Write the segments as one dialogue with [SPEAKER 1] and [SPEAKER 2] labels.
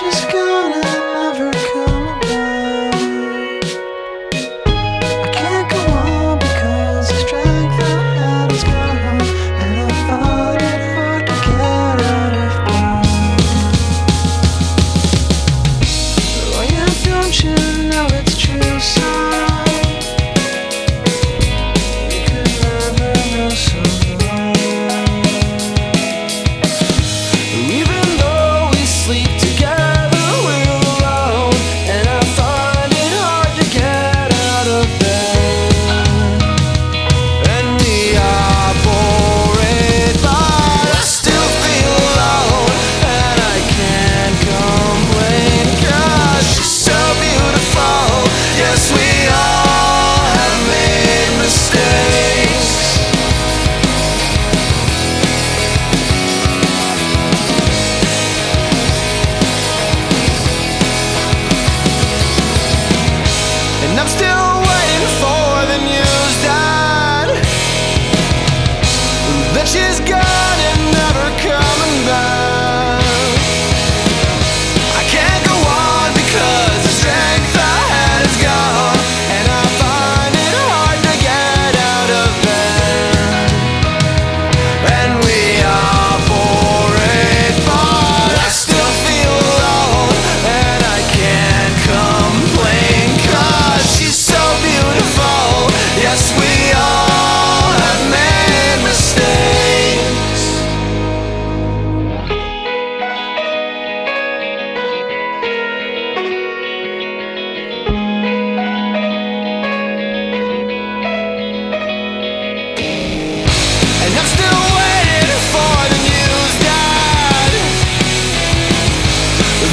[SPEAKER 1] Just you.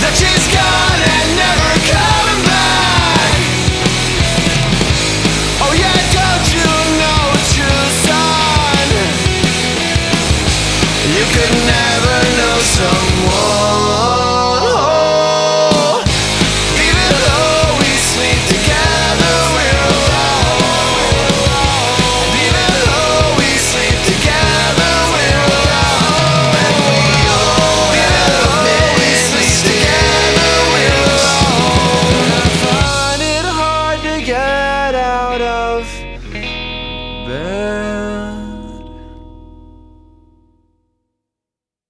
[SPEAKER 1] that you bed.